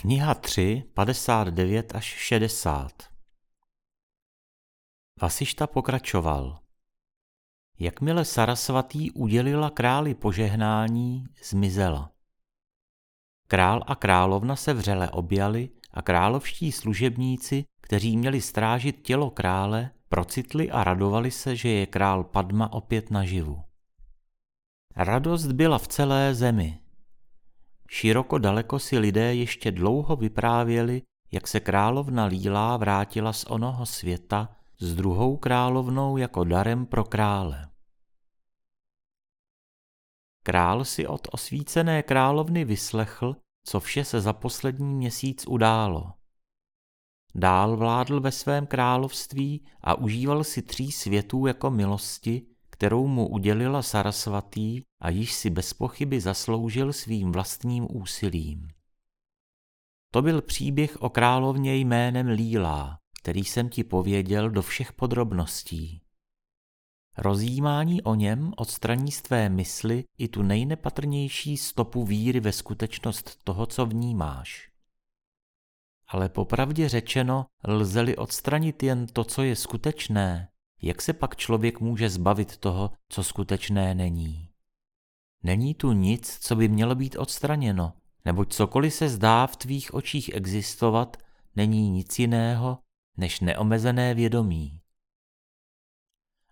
Kniha 3, 59 až 60 Vasišta pokračoval. Jakmile Sarasvatý udělila králi požehnání, zmizela. Král a královna se vřele objali a královští služebníci, kteří měli strážit tělo krále, procitli a radovali se, že je král Padma opět naživu. Radost byla v celé zemi. Široko daleko si lidé ještě dlouho vyprávěli, jak se královna Lílá vrátila z onoho světa s druhou královnou jako darem pro krále. Král si od osvícené královny vyslechl, co vše se za poslední měsíc událo. Dál vládl ve svém království a užíval si tří světů jako milosti, kterou mu udělila Sarasvatý a již si bez pochyby zasloužil svým vlastním úsilím. To byl příběh o královně jménem Lílá, který jsem ti pověděl do všech podrobností. Rozjímání o něm odstraní z tvé mysli i tu nejnepatrnější stopu víry ve skutečnost toho, co vnímáš. Ale popravdě řečeno, lze-li odstranit jen to, co je skutečné, jak se pak člověk může zbavit toho, co skutečné není? Není tu nic, co by mělo být odstraněno, neboť cokoliv se zdá v tvých očích existovat, není nic jiného než neomezené vědomí.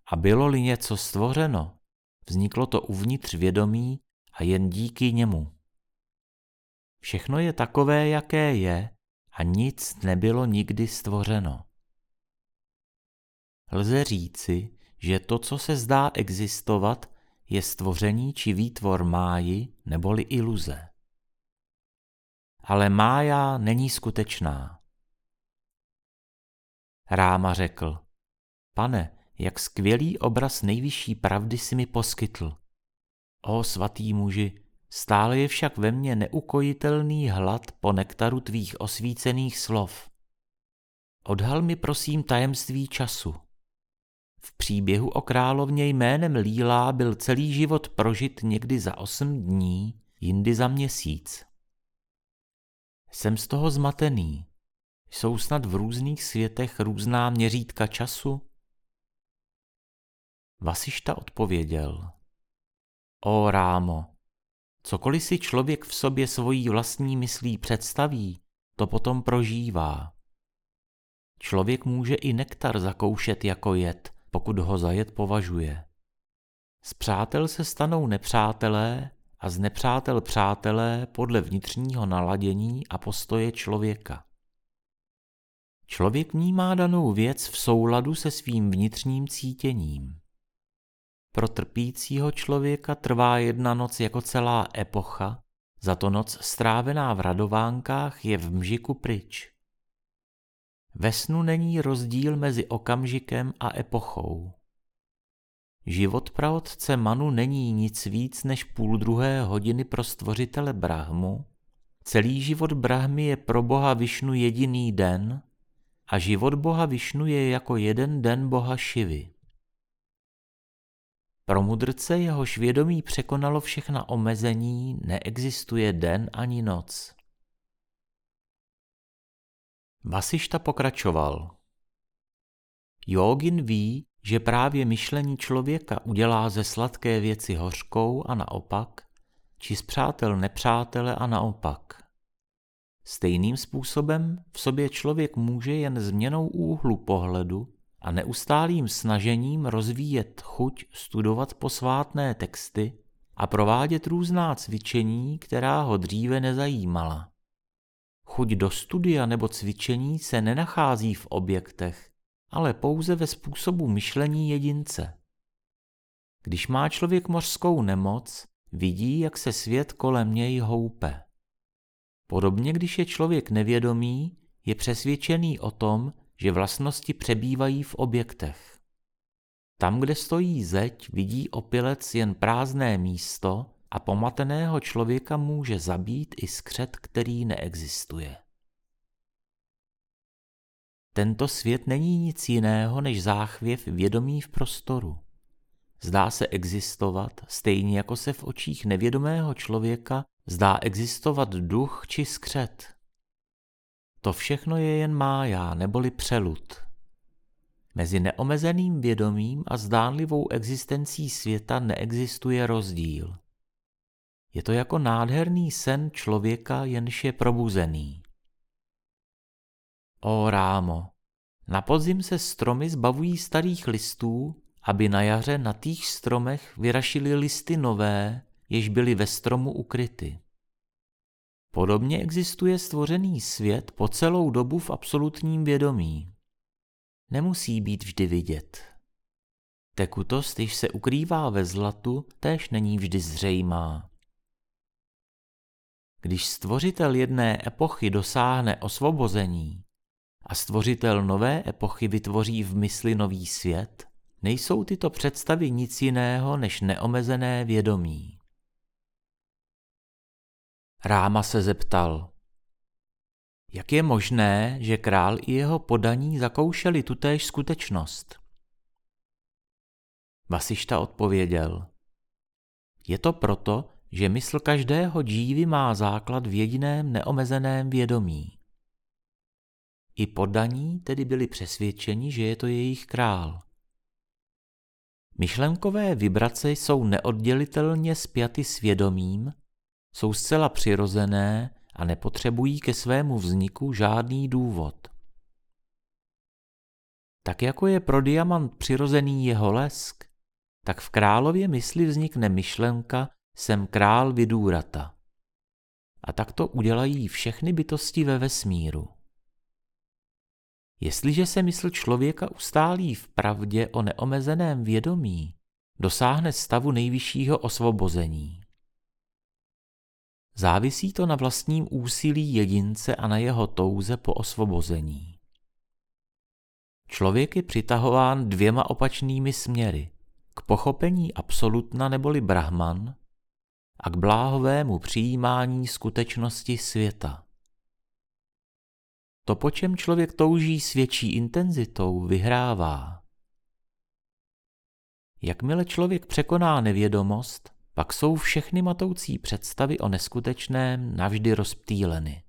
A bylo-li něco stvořeno, vzniklo to uvnitř vědomí a jen díky němu. Všechno je takové, jaké je, a nic nebylo nikdy stvořeno. Lze říci, že to, co se zdá existovat, je stvoření či výtvor máji neboli iluze. Ale mája není skutečná. Ráma řekl, pane, jak skvělý obraz nejvyšší pravdy si mi poskytl. O svatý muži, stále je však ve mně neukojitelný hlad po nektaru tvých osvícených slov. Odhal mi prosím tajemství času. V příběhu o královně jménem Lílá byl celý život prožit někdy za osm dní, jindy za měsíc. Jsem z toho zmatený. Jsou snad v různých světech různá měřítka času? Vasišta odpověděl. O Rámo, cokoliv si člověk v sobě svojí vlastní myslí představí, to potom prožívá. Člověk může i nektar zakoušet jako jed, pokud ho za jed považuje. Z přátel se stanou nepřátelé a z nepřátel přátelé podle vnitřního naladění a postoje člověka. Člověk vnímá danou věc v souladu se svým vnitřním cítěním. Pro trpícího člověka trvá jedna noc jako celá epocha, za to noc strávená v radovánkách je v mžiku pryč. Ve snu není rozdíl mezi okamžikem a epochou. Život praotce Manu není nic víc než půl druhé hodiny pro stvořitele Brahmu. Celý život Brahmy je pro boha Višnu jediný den a život boha Višnu je jako jeden den boha Šivy. Pro mudrce jehož vědomí překonalo všechna omezení, neexistuje den ani noc. Vasišta pokračoval. Jogin ví, že právě myšlení člověka udělá ze sladké věci hořkou a naopak, či z přátel nepřátele a naopak. Stejným způsobem v sobě člověk může jen změnou úhlu pohledu a neustálým snažením rozvíjet chuť studovat posvátné texty a provádět různá cvičení, která ho dříve nezajímala. Chuť do studia nebo cvičení se nenachází v objektech, ale pouze ve způsobu myšlení jedince. Když má člověk mořskou nemoc, vidí, jak se svět kolem něj houpe. Podobně, když je člověk nevědomý, je přesvědčený o tom, že vlastnosti přebývají v objektech. Tam, kde stojí zeď, vidí opilec jen prázdné místo a pomateného člověka může zabít i skřet, který neexistuje. Tento svět není nic jiného než záchvěv vědomí v prostoru. Zdá se existovat, stejně jako se v očích nevědomého člověka zdá existovat duch či skřet. To všechno je jen mája neboli přelud. Mezi neomezeným vědomím a zdánlivou existencí světa neexistuje rozdíl. Je to jako nádherný sen člověka, jenž je probuzený. O rámo, na podzim se stromy zbavují starých listů, aby na jaře na tých stromech vyrašily listy nové, jež byly ve stromu ukryty. Podobně existuje stvořený svět po celou dobu v absolutním vědomí. Nemusí být vždy vidět. Tekutost, když se ukrývá ve zlatu, též není vždy zřejmá. Když stvořitel jedné epochy dosáhne osvobození a stvořitel nové epochy vytvoří v mysli nový svět, nejsou tyto představy nic jiného než neomezené vědomí. Ráma se zeptal, jak je možné, že král i jeho podaní zakoušeli tutéž skutečnost? Vasišta odpověděl, je to proto, že mysl každého dívy má základ v jediném neomezeném vědomí. I podaní tedy byli přesvědčeni, že je to jejich král. Myšlenkové vibrace jsou neoddělitelně spjaty s vědomím, jsou zcela přirozené a nepotřebují ke svému vzniku žádný důvod. Tak jako je pro diamant přirozený jeho lesk, tak v králově mysli vznikne myšlenka jsem král Vidúrata. A tak to udělají všechny bytosti ve vesmíru. Jestliže se mysl člověka ustálí v pravdě o neomezeném vědomí, dosáhne stavu nejvyššího osvobození. Závisí to na vlastním úsilí jedince a na jeho touze po osvobození. Člověk je přitahován dvěma opačnými směry. K pochopení absolutna neboli brahman a k bláhovému přijímání skutečnosti světa. To, po čem člověk touží s větší intenzitou, vyhrává. Jakmile člověk překoná nevědomost, pak jsou všechny matoucí představy o neskutečném navždy rozptýleny.